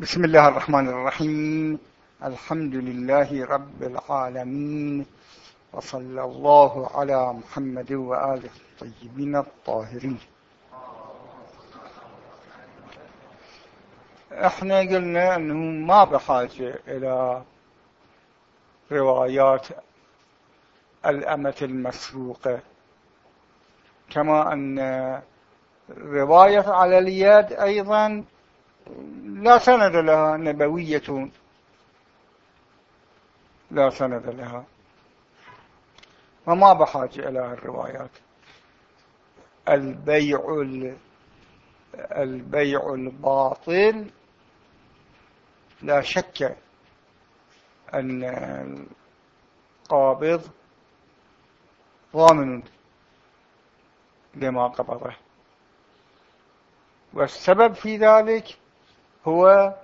بسم الله الرحمن الرحيم. الحمد لله رب العالمين وصلى الله على محمد وآله الطيبين الطاهرين. إحنا قلنا أنه ما بحاجة إلى روايات الأمة المسروقة كما أن رواية على اليد أيضا لا سند لها نبوية. لا سند لها. وما بحاجة إلى الروايات. البيع البيع الباطل لا شك أن القابض ضامن لما قبضه. والسبب في ذلك هو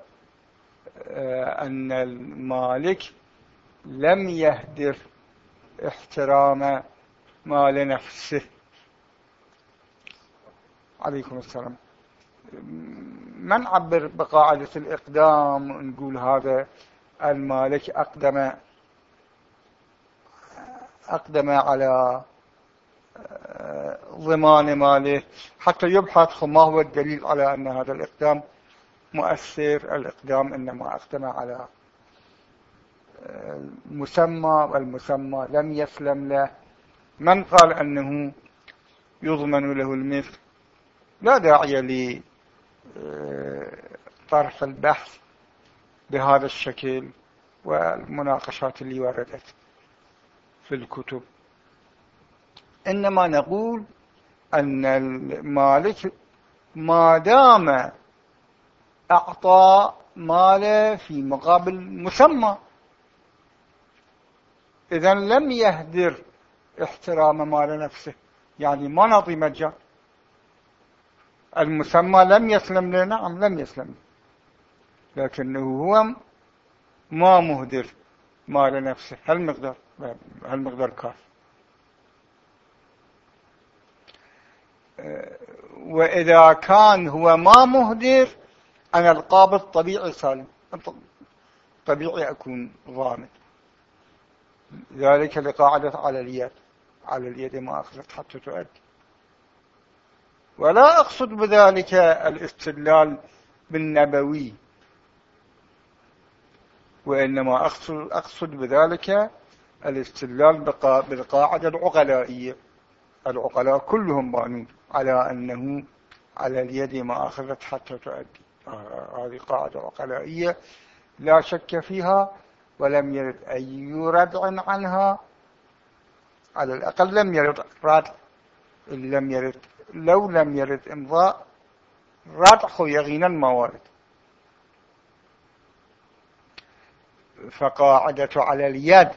آه، أن المالك لم يهدر احترام مال نفسه. عليكم السلام. من عبر بقاعدة الإقدام ونقول هذا المالك أقدم أقدم على آه، ضمان ماله حتى يبحث ما هو الدليل على أن هذا الإقدام. مؤثر الإقدام إنما أقدم على المسمى آه، والمسمى لم يسلم له. من قال أنه يضمن له المثل؟ لا داعي لطرح آه، البحث بهذا الشكل والمناقشات اللي وردت في الكتب. إنما نقول أن المالك ما دام أعطى ماله في مقابل مسمى. إذا لم يهدر احترام مال نفسه يعني ما نعطي مجال المسمى لم يسلم لنا نعم لم يسلم لكنه هو ما مهدر مال نفسه. هل مقدار هل مقدار كافي وإذا كان هو ما مهدر أنا القابض طبيعي سالم. طبيعي أكون ضامن ذلك لقاعدة على اليد. على اليد ما أخذت حتى تؤدي ولا أقصد بذلك الاستدلال بالنبوي. وإنما أقصد, أقصد بذلك الاستدلال بالقاعدة العقلائية. العقلاء كلهم بانون على أنه على اليد ما أخذت حتى تؤدي هذه قاعدة عقلائية لا شك فيها ولم يرد أي ردع عنها. على الأقل لم يرد ردع لم يرد لو لم يرد إمضاء ردع يغينا ما ورد. فقاعدة على اليد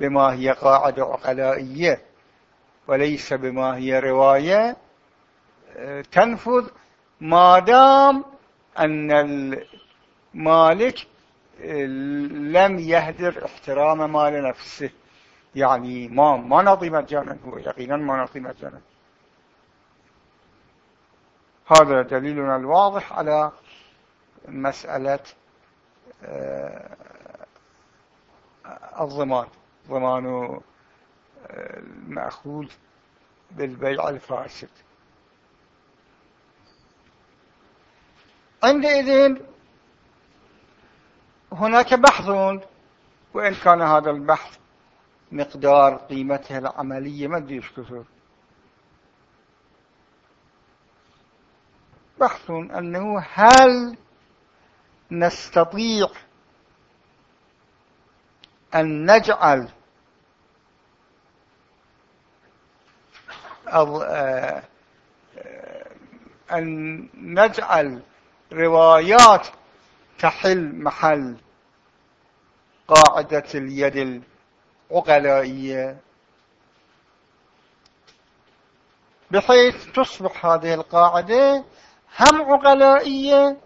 بما هي قاعدة عقلائية وليس بما هي رواية تنفذ ما دام أن المالك لم يهدر احترام مال نفسه. يعني ما ما نعطي مجانا هو يقينا ما نعطي مجانا. هذا دليلنا الواضح على مسألة آه، الضمان. ضمان المأخوذ بالبيع الفاسد. عندئذ هناك بحث وإن كان هذا البحث مقدار قيمته العملية ما أدري كثر بحث أنه هل نستطيع أن نجعل آه، أن نجعل روايات تحل محل قاعدة اليد العقلائية. بحيث تصبح هذه القاعدة هم عقلائية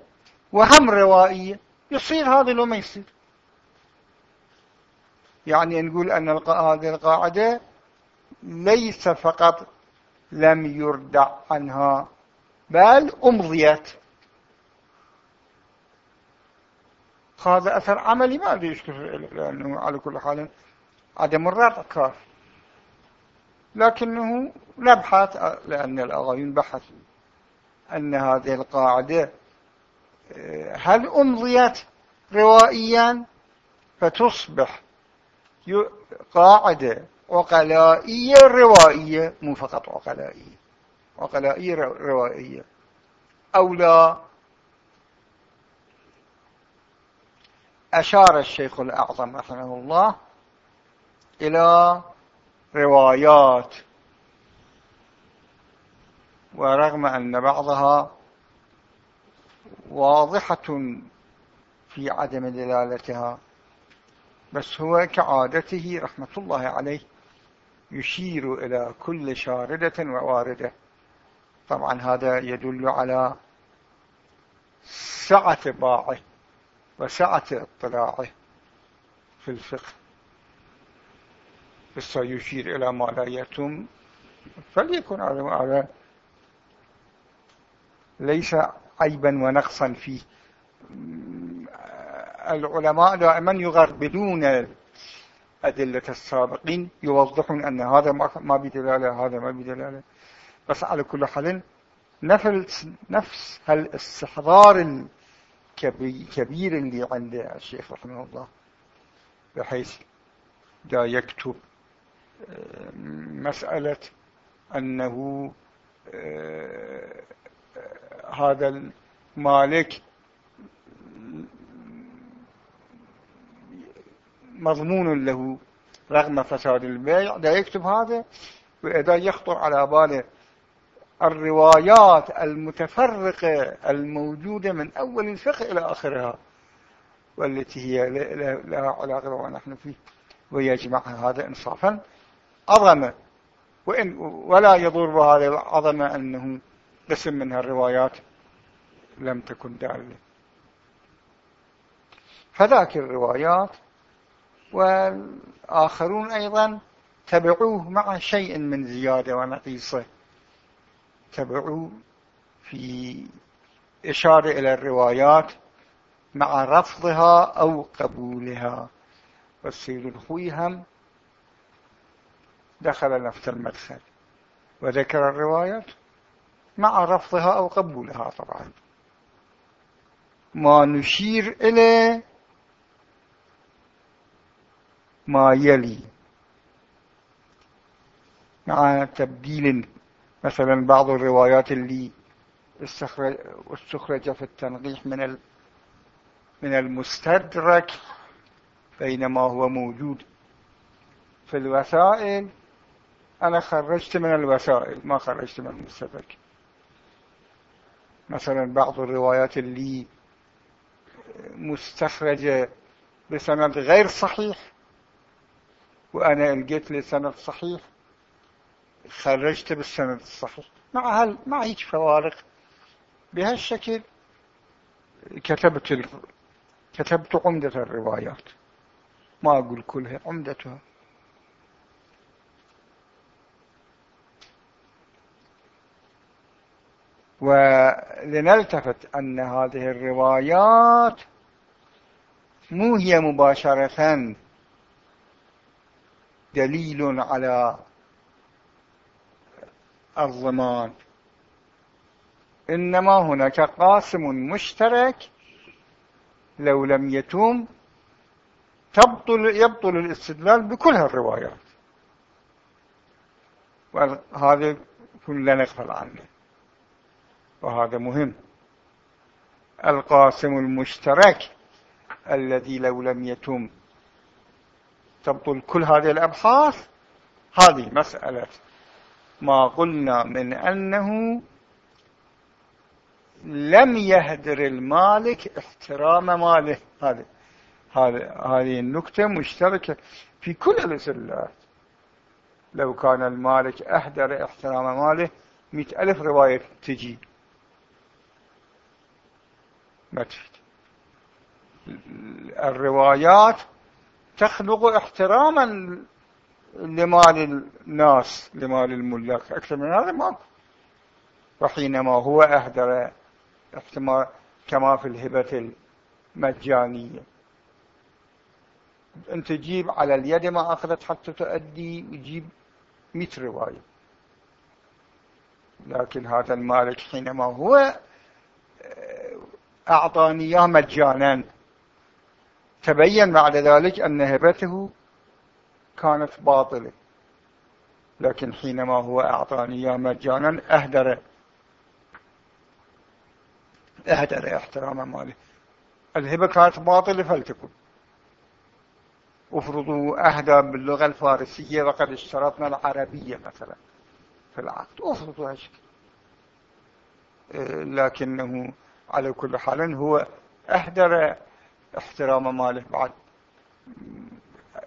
وهم روائية. يصير هذا لو ما يصير. يعني نقول أن هذه القاعدة ليس فقط لم يردع عنها بل أمضيت. هذا أثر عملي ما أدري لأنه على كل حال عدم الرد كافي لكنه نبحث لأن الآغايون بحثوا أن هذه القاعدة هل أمضيت روائيا؟ فتصبح قاعدة عقلائية روائية مو فقط عقلائية عقلائية روائية. أو لا أشار الشيخ الأعظم رحمه الله إلى روايات ورغم أن بعضها واضحة في عدم دلالتها بس هو كعادته رحمة الله عليه يشير إلى كل شاردة وواردة. طبعا هذا يدل على سعة باعه. وسعة اطلاعه في الفقه. بس يشير إلى ما لا يتم. فليكن على ليس عيبا ونقصا فيه. العلماء دائما يغربلون أدلة السابقين يوضحون أن هذا ما بدلالة هذا ما بدلالة. بس على كل حال نفس نفس هالاستحضار الكبير اللي عند الشيخ رحمه الله بحيث دا يكتب آه، مسألة أنه آه، هذا المالك مضمون له رغم فساد البيع لا يكتب هذا وإذا يخطر على باله الروايات المتفرقة الموجودة من أول الفقه إلى آخرها والتي هي لها علاقة ونحن فيه ويجمعها هذا إنصافا. عظمة. وإن ولا يضر بهذه العظمة أنه قسم منها الروايات لم تكن دالة. فذاك الروايات والآخرون أيضا تبعوه مع شيء من زيادة ونقيصة. تبعوا في إشارة إلى الروايات مع رفضها أو قبولها. والسيد الخوي هم دخل نفس المدخل وذكر الروايات مع رفضها أو قبولها طبعا. ما نشير إليه ما يلي مع تبديل مثلا بعض الروايات اللي استخرج في التنقيح من من المستدرك بينما هو موجود. في الوسائل أنا خرجت من الوسائل ما خرجت من المستدرك. مثلا بعض الروايات اللي مستخرجة بسند غير صحيح وأنا لقيت لي سند صحيح خرجت بالسند الصحيح. مع هل مع هيك فوارق. بهالشكل كتبت ال... كتبت عمدة الروايات. ما أقول كلها عمدتها. ولنلتفت أن هذه الروايات مو هي مباشرة دليل على الضمان. إنما هناك قاسم مشترك لو لم يتم تبطل يبطل الاستدلال بكل هالروايات وهذا لا نغفل عنه. وهذا مهم. القاسم المشترك الذي لو لم يتم تبطل كل هذه الأبحاث هذه مسألة ما قلنا من أنه لم يهدر المالك احترام ماله. هذه هذه النكتة مشتركة في كل الأسلات. لو كان المالك أهدر احترام ماله مئة ألف رواية تجي. ما تفيد. الروايات تخلق احتراما لمال الناس لمال الملاك أكثر من هذا ماكو وحينما هو أهدر كما في الهبة المجانية. أنت تجيب على اليد ما أخذت حتى تؤدي وتجيب مئة رواية. لكن هذا المالك حينما هو آه، أعطاني إياه مجانا. تبين بعد ذلك أن هبته كانت باطلة. لكن حينما هو أعطاني إياه مجانا أهدر. أهدر احترام ماله. الهبة كانت باطلة فلتكن. افرضوا أهدى باللغة الفارسية وقد اشترطنا العربية مثلا في العقد. افرضوا هالشيء لكنه على كل حال هو أهدر احترام ماله بعد.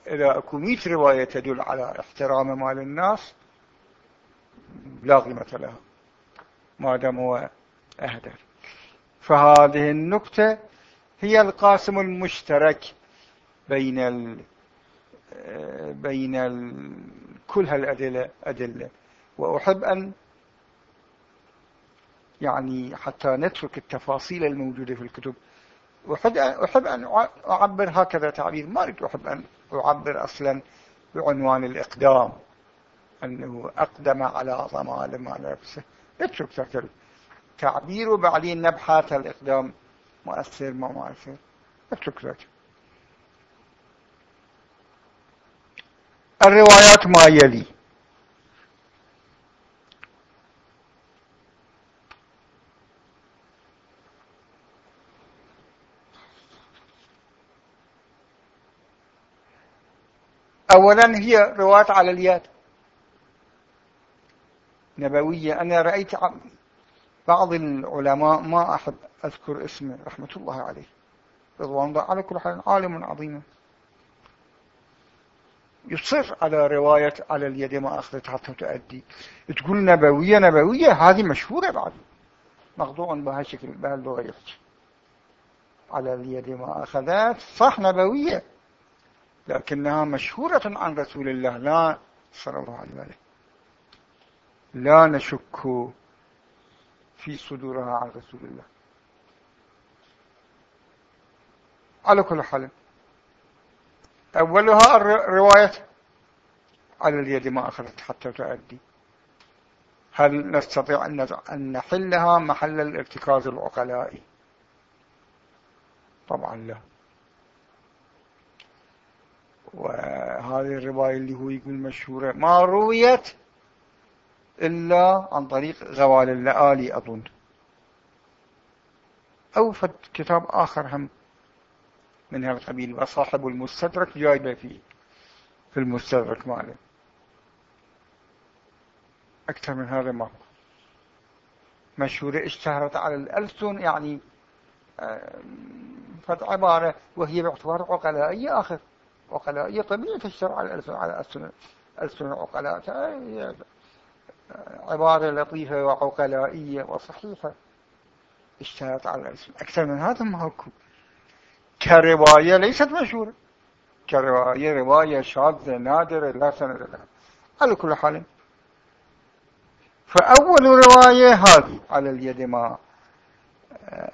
إذا أكو مئة رواية تدل على احترام مال الناس لا قيمة لها ما دام هو أهدر. فهذه النكتة هي القاسم المشترك بين ال بين ال كل هالأدلة أدلة. وأحب أن يعني حتى نترك التفاصيل الموجودة في الكتب. أحب أن أعبر هكذا تعبير. ما أريد أحب أن أعبر أصلا بعنوان الإقدام. أنه أقدم على ضمان ما نفسه. نترك ذاك التعبير وبعدين نبحث الإقدام. مؤثر ما مؤثر. نترك ذاك الروايات ما يلي. أولا هي رواية على اليد. نبوية. أنا رأيت بعض العلماء ما أحب أذكر اسمه رحمة الله عليه. رضوان الله على كل حال عالم عظيم. يصر على رواية على اليد ما أخذت حتى تؤدي. تقول نبوية نبوية هذه مشهورة بعد. مخضوع بهالشكل بهاللغة على اليد ما أخذت. صح نبوية. لكنها مشهورة عن رسول الله لا صلى الله عليه وسلم. لا نشك في صدورها عن رسول الله. على كل حال أولها الرواية على اليد ما أخذت حتى تؤدي. هل نستطيع أن نحلها محل الارتكاز العقلائي طبعا لا. وهذه الرواية اللي هو يقول مشهورة. ما رويت إلا عن طريق غوال اللآلي أظن. أو كتاب آخر هم من هذا القبيل. وصاحب المستدرك جايبه فيه في المستدرك ماله. أكثر من هذا ما مشهورة اشتهرت على الألسن يعني فد عبارة وهي باعتبار عقلائية آخر. طبيعي تشتهر على الألسن على ألسن العقلاء عبارة لطيفة وعقلائية وصحيحة اشتهرت على الألسن أكثر من هذا ما هو كرواية ليست مشهورة. كرواية رواية شاذة نادرة لا سند لها. على كل حال. فأول رواية هذه على اليد ما آه،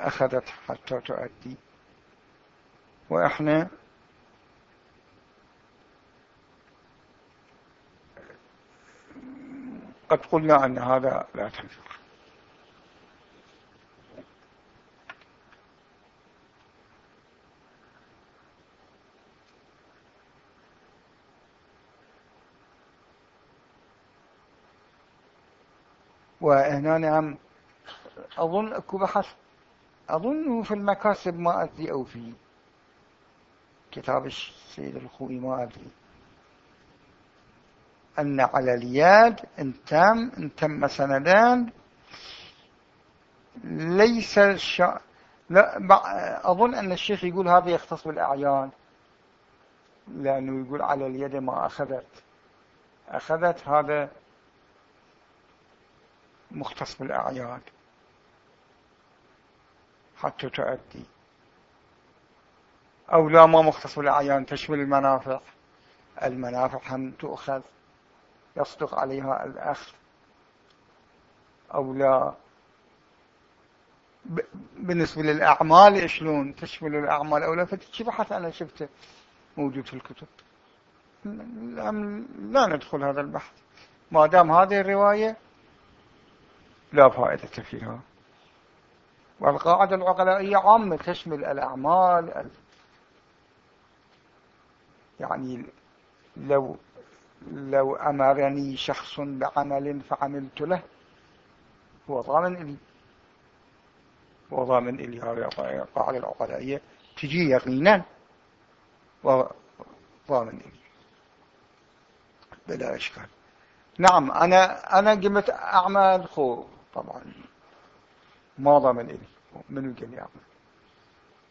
أخذت حتى تؤدي. وإحنا قد قلنا أن هذا لا تنفع. وهنا نعم أظن أكو بحث. أظنه في المكاسب ما أدري أو في كتاب السيد الخوي ما أدري. أن على اليد إن تم إن تم سندان ليس الشا... لا أظن أن الشيخ يقول هذا يختص بالأعيان لأنه يقول على اليد ما أخذت. أخذت هذا مختص بالأعياد حتى تؤدي. أو لا ما مختص بالأعيان تشمل المنافع المنافع هم تؤخذ. يصدق عليها الأخذ أو لا. بالنسبة للأعمال شلون تشمل الأعمال أو لا؟ فتشي بحث أنا شفته موجود في الكتب. لا ندخل هذا البحث. ما دام هذه الرواية لا فائدة فيها. والقاعدة العقلائية عامة تشمل الأعمال يعني لو لو أمرني شخص بعمل فعملت له هو ضامن إلي هو ضامن إلي هذه القاعدة العقلائية تجي يقينا وضامن إلي بلا إشكال. نعم أنا أنا قمت أعمل خو طبعا ما ضمن إلي لي أعمل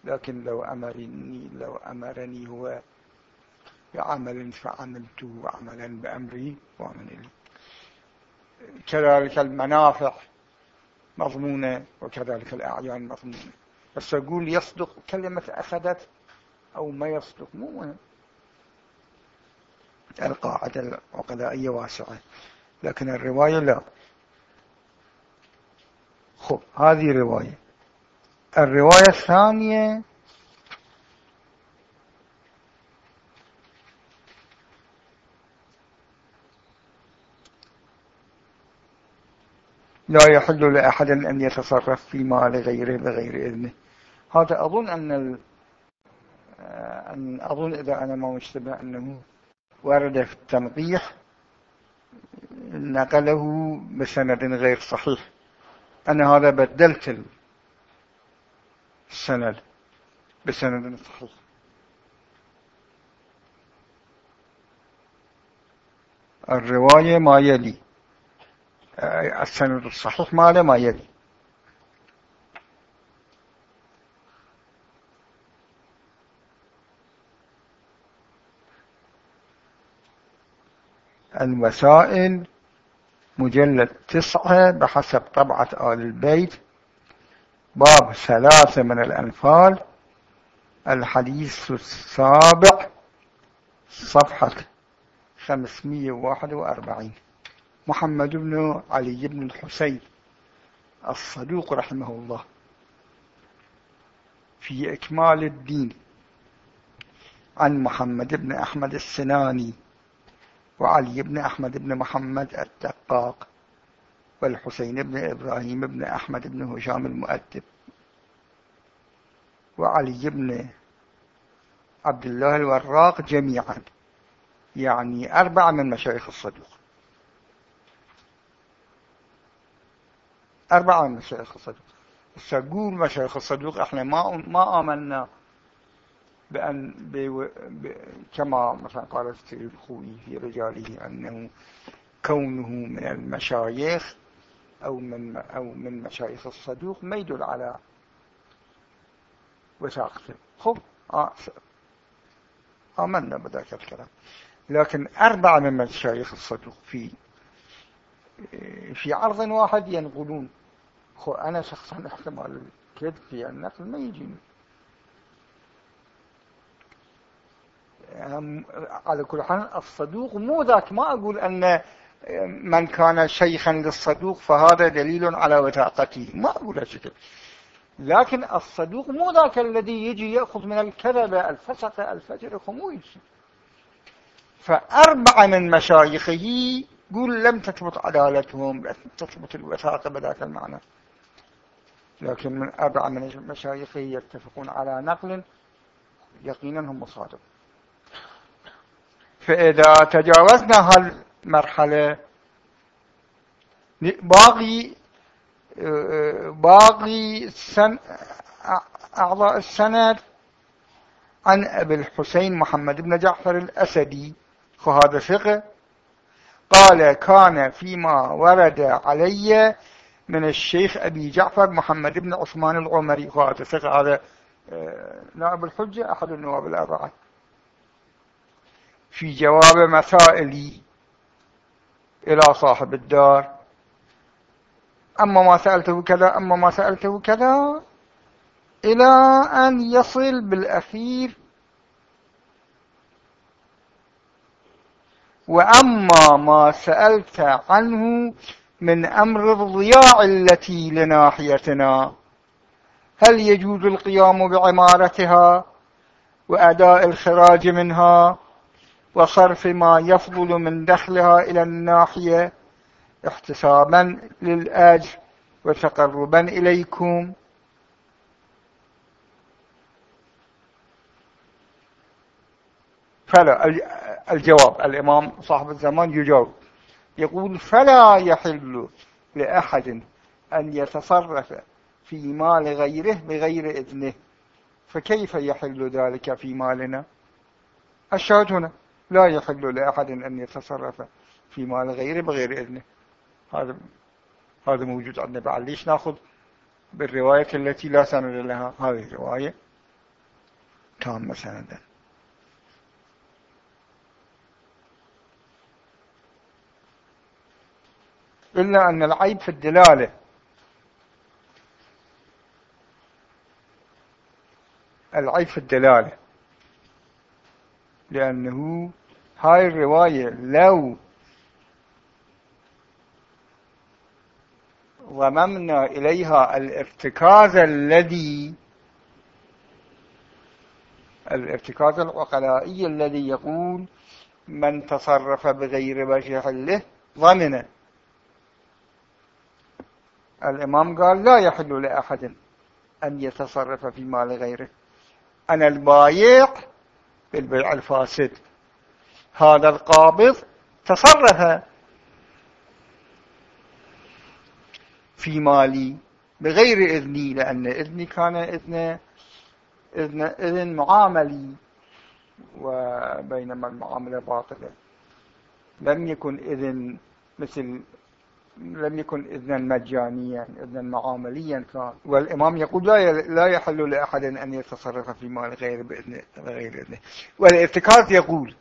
لكن لو أمرني لو أمرني هو بعمل فعملته عملا بأمري ومن إلي كذلك المنافع مضمونة وكذلك الأعيان مضمونة. بس أقول يصدق كلمة أخذت أو ما يصدق مو مهم. القاعدة العقدائية واسعة لكن الرواية لا. خب هذه رواية. الرواية الثانية لا يحل لأحد أن يتصرف في مال غيره بغير إذنه. هذا أظن أن ال... أن أظن إذا أنا ما مشتبه أنه ورد في التنقيح نقله بسند غير صحيح. أنا هذا بدلت السند بسند صحيح. الرواية ما يلي. السند الصحيح ماله ما يلي الوسائل مجلد تسعة بحسب طبعة آل البيت. باب ثلاثة من الأنفال. الحديث السابع صفحة 541 محمد بن علي بن الحسين الصدوق رحمه الله. في إكمال الدين عن محمد بن أحمد السناني وعلي بن أحمد بن محمد الدقاق والحسين بن إبراهيم بن أحمد بن هشام المؤدب وعلي بن عبد الله الوراق جميعا يعني أربعة من مشايخ الصدوق. أربعة من مشايخ الصدوق. سأقول مشايخ الصدوق إحنا ما ما آمنا بأن بي ب كما مثلا قال الخوي في رجاله أنه كونه من المشايخ أو من أو من مشايخ الصدوق ما يدل على وثاقته. خب آمنا بذلك الكلام. لكن أربعة من مشايخ الصدوق في في عرض واحد ينقلون. أنا شخصا احتمال الكذب في النقل ما يجيني. على كل حال الصدوق مو ذاك. ما أقول أن من كان شيخا للصدوق فهذا دليل على وثاقته. ما أقول هالشكل لكن الصدوق مو ذاك الذي يجي يأخذ من الكذبة الفسقة الفجر مو يجي فأربعة من مشايخه قول لم تثبت عدالتهم لم تثبت الوثاقة بذاك المعنى. لكن من أربعة من مشايخه يتفقون على نقل يقينا هم مصادق. فإذا تجاوزنا هالمرحلة باقي باقي سن أعضاء السند عن أبي الحسين محمد بن جعفر الأسدي فهذا ثقة قال كان فيما ورد علي من الشيخ أبي جعفر محمد بن عثمان العمري. فهذا ثقة هذا آه، نائب الحجة أحد النواب الأربعة. في جواب مسائلي إلى صاحب الدار. أما ما سألته كذا أما ما سألته كذا إلى أن يصل بالأخير وأما ما سألت عنه من أمر الضياع التي لناحيتنا هل يجوز القيام بعمارتها وأداء الخراج منها وصرف ما يفضل من دخلها إلى الناحية احتسابا للأجر وتقربا إليكم؟ فلا الجواب الإمام صاحب الزمان يجاوب. يقول فلا يحل لأحد أن يتصرف في مال غيره بغير إذنه. فكيف يحل ذلك في مالنا؟ الشاهد هنا لا يحل لأحد أن يتصرف في مال غيره بغير إذنه. هذا هذا موجود عندنا بعد ليش نأخذ بالرواية التي لا سند لها؟ هذه الرواية تامة سندا. إلا أن العيب في الدلالة. العيب في الدلالة. لأنه هاي الرواية لو ضممنا إليها الارتكاز الذي الارتكاز العقلائي الذي يقول من تصرف بغير وجه له ضمن الإمام قال لا يحل لأحد أن يتصرف في مال غيره. أنا البايع بالبيع الفاسد. هذا القابض تصرف في مالي بغير إذني لأن إذني كان إذن, إذن, إذن معاملي وبينما المعاملة باطلة. لم يكن إذن مثل لم يكن إذنا مجانيا إذنا معامليا كان والإمام يقول لا لا يحل لأحد أن يتصرف في مال غير بإذن غير إذنه. والارتكاز يقول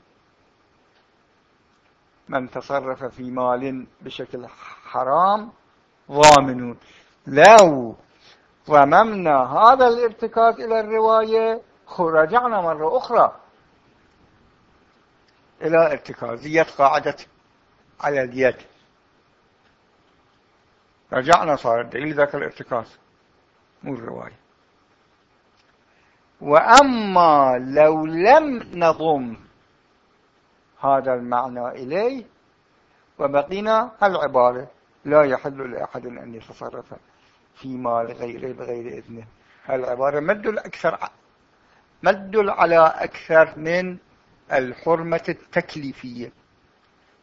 من تصرف في مال بشكل حرام ضامنون لو ضممنا هذا الارتكاز إلى الرواية رجعنا مرة أخرى إلى ارتكازية قاعدة على اليد. رجعنا صار الدليل ذاك الارتكاز مو الرواية. وأما لو لم نضم هذا المعنى إليه وبقينا العبارة لا يحل لأحد أن يتصرف في مال غيره بغير إذنه. العبارة مدل أكثر مدل على أكثر من الحرمة التكليفية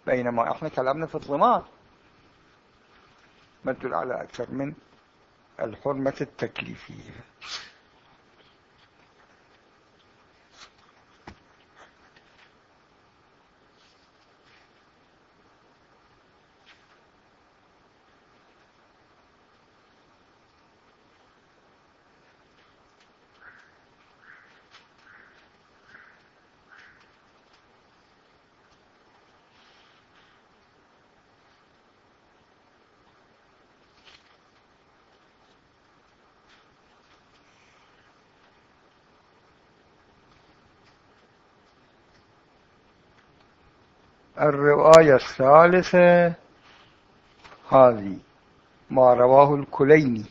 بينما إحنا كلامنا في الضمان مدل على أكثر من الحرمة التكليفية. الرواية الثالثة هذه ما رواه الكليني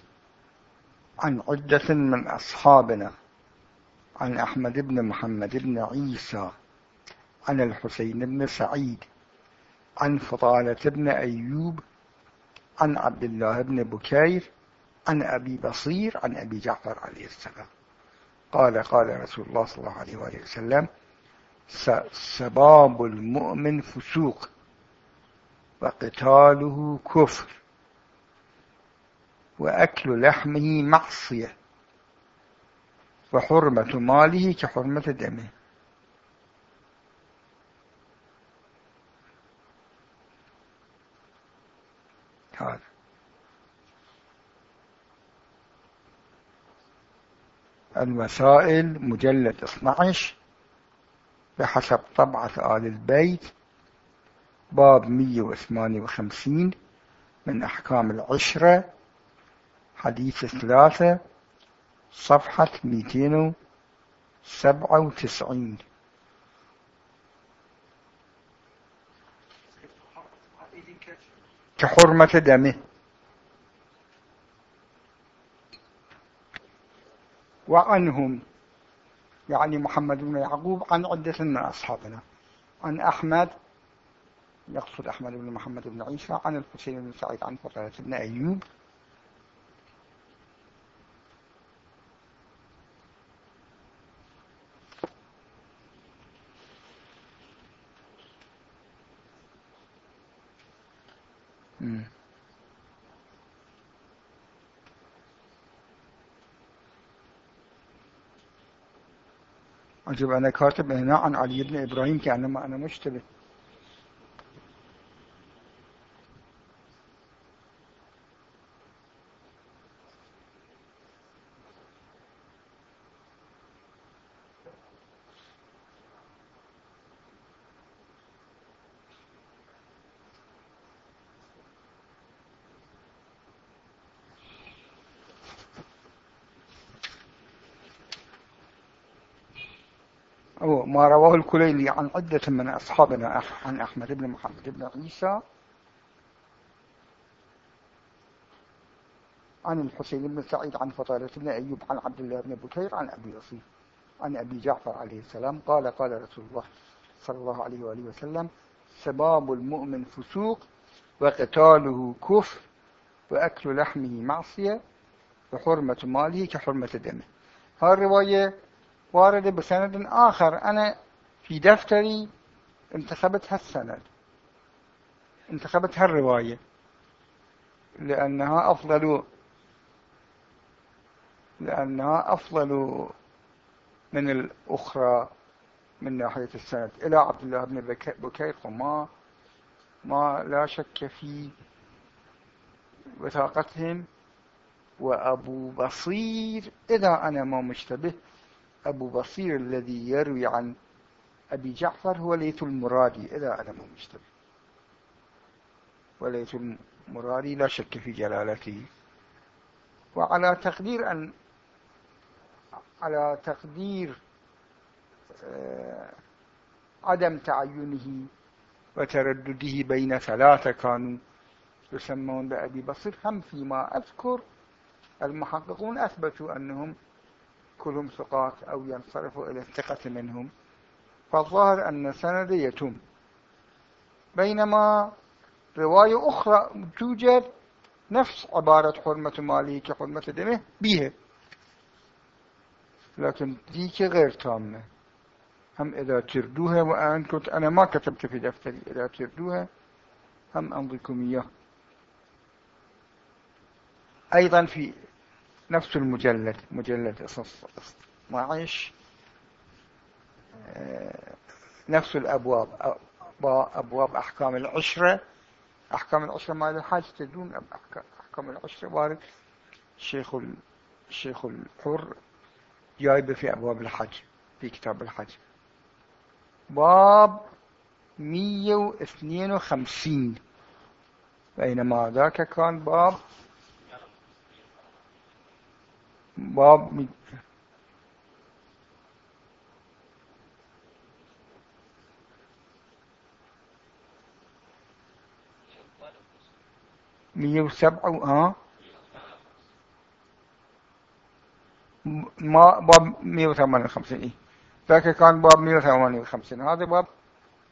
عن عدة من أصحابنا عن أحمد بن محمد بن عيسى عن الحسين بن سعيد عن فضالة بن أيوب عن عبد الله بن بكير عن أبي بصير عن أبي جعفر عليه السلام. قال قال رسول الله صلى الله عليه وآله وسلم سباب المؤمن فسوق وقتاله كفر وأكل لحمه معصية وحرمة ماله كحرمة دمه. هذا. المسائل مجلد 12 بحسب طبعة آل البيت باب 158 من أحكام العشرة حديث ثلاثة صفحة 297 كحرمة دمه. وعنهم يعني محمد بن يعقوب عن عدة من أصحابنا. عن أحمد يقصد أحمد بن محمد بن عيسى عن الحسين بن سعيد عن فضالة بن أيوب عجب أنا كاتب هنا عن علي بن إبراهيم كأنما أنا مشتبه أو ما رواه الكليلي عن عدة من أصحابنا عن أحمد بن محمد بن عيسى عن الحسين بن سعيد عن فطارة بن أيوب عن عبد الله بن بكير عن أبي يصيف عن أبي جعفر عليه السلام قال قال رسول الله صلى الله عليه وآله وسلم سباب المؤمن فسوق وقتاله كفر وأكل لحمه معصية وحرمة ماله كحرمة دمه. هذه الرواية وارد بسند آخر. أنا في دفتري انتخبت هالسند انتخبت هالرواية لأنها أفضل لأنها أفضل من الأخرى من ناحية السند. إلى عبد الله بن بكير وما ما لا شك في وثاقتهم. وأبو بصير إذا أنا ما مشتبه أبو بصير الذي يروي عن أبي جعفر هو ليث المرادي. إذا أنا مو مشتبه وليث المرادي لا شك في جلالته. وعلى تقدير أن على تقدير آه، عدم تعينه وتردده بين ثلاثة كانوا يسمون بأبي بصير. هم فيما أذكر المحققون أثبتوا أنهم كلهم ثقات أو ينصرفوا إلى الثقة منهم. فالظاهر أن سند يتم. بينما رواية أخرى توجد نفس عبارة حرمة ماله كحرمة دمه بها. لكن ديك غير تامة. هم إذا تردوها وأنا كنت أنا ما كتبت في دفتري إذا تردوها هم أنضيكم إياه. أيضا في نفس المجلد مجلد 12 آه، نفس الأبواب أبواب أحكام العشرة. أحكام العشرة ما الحاج تدون أحكام العشرة وارد. الشيخ الشيخ الحر جايبه في أبواب الحج في كتاب الحج. باب 152 بينما ذاك كان باب باب مية وسبعة ها ما باب مية وثمانية وخمسين إيه ذاك كان باب مية وثمانية وخمسين هذا باب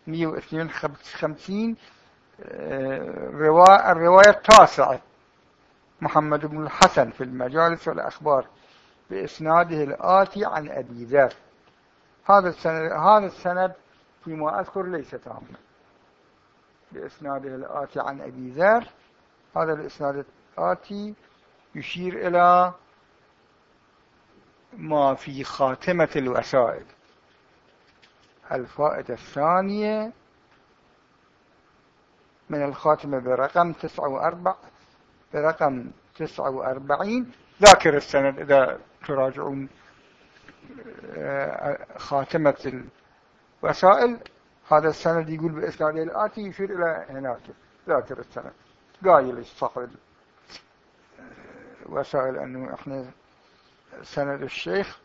مية واثنين خمسين الرواية التاسعة محمد بن الحسن في المجالس والأخبار بإسناده الآتي عن أبي ذر. هذا السند هذا السند فيما أذكر ليس تاما. بإسناده الآتي عن أبي ذر. هذا الإسناد الآتي يشير إلى ما في خاتمة الوسائل. الفائدة الثانية من الخاتمة برقم تسعة وأربع برقم تسعة وأربعين. ذاكر السند إذا تراجعون آه، خاتمة الوسائل. هذا السند يقول بإسناده الآتي يشير إلى هناك. ذاكر السند. قايل الصخر وسائل أنه إحنا سند الشيخ.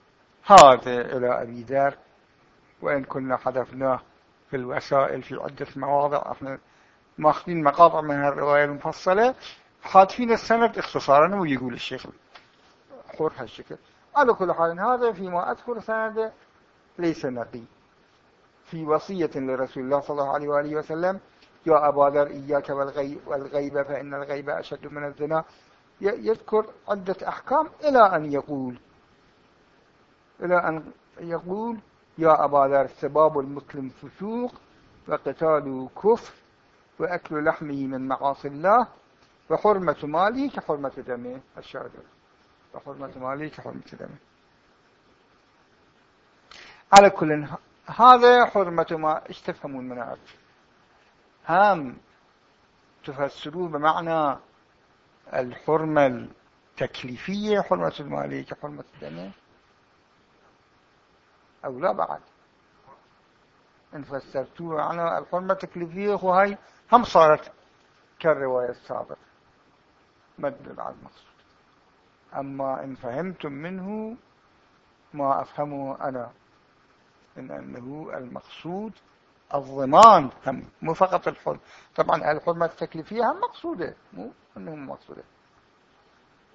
هذا إلى أبي ذر وإن كنا حذفناه في الوسائل في عدة مواضع إحنا ماخذين مقاطع من الرواية المفصلة. حاطفين السند اختصارا ويقول الشيخ حور هالشكل على كل حال هذا فيما أذكر سند ليس نقي في وصية لرسول الله صلى الله عليه وآله وسلم يا أبا ذر إياك والغيبة فإن الغيبة أشد من الزنا. يذكر عدة أحكام إلى أن يقول إلى أن يقول يا أبا ذر سباب المسلم فسوق وقتال كفر وأكل لحمه من معاصي الله. وحرمة ماله كحرمة دمه الشاذر وحرمة ماله كحرمة دمه على كل هذا حرمة ما إيش تفهمون من هذا هم تفسروه بمعنى الحرمة التكليفية حرمة المالية كحرمة الدمه أو لا بعد. إن فسرتوه معنى الحرمة التكليفية وهي هم صارت كالرواية السابقة. مد على المقصود أما إن فهمتم منه ما أفهمه أنا إن أنه المقصود الضمان. هم مو فقط الحرمة طبعا الحرمة التكليفية هم مقصودة مو أنه مقصودة.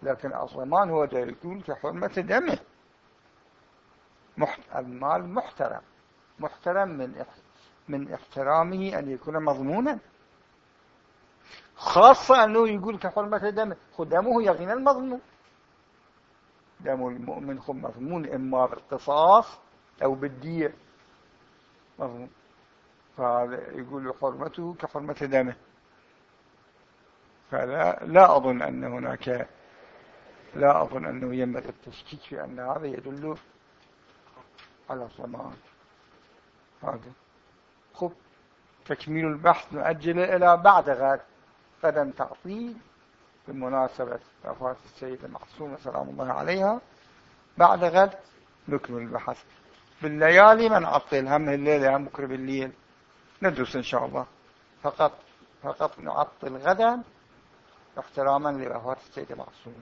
لكن الضمان هو يقول كحرمة دمه. محت... المال محترم. محترم من من احترامه أن يكون مضمونا. خاصة أنه يقول كحرمة دمه خدمه يغنى المضمون دم المؤمن خب مضمون إما بالقصاص أو بالدية. مضمون فهذا يقول حرمته كحرمة دمه. فلا لا أظن أن هناك لا أظن أنه ينبغي التشكيك في أن هذا يدل على الضمان هذا. خب تكميل البحث نؤجله إلى بعد غد. غدا تعطيل بمناسبة وفاة السيدة المعصومة سلام الله عليها. بعد غد نكمل البحث. بالليالي ما نعطل هم الليلة هم بكرة بالليل ندرس إن شاء الله. فقط فقط نعطل غدا. احتراما لوفاة السيدة المعصومة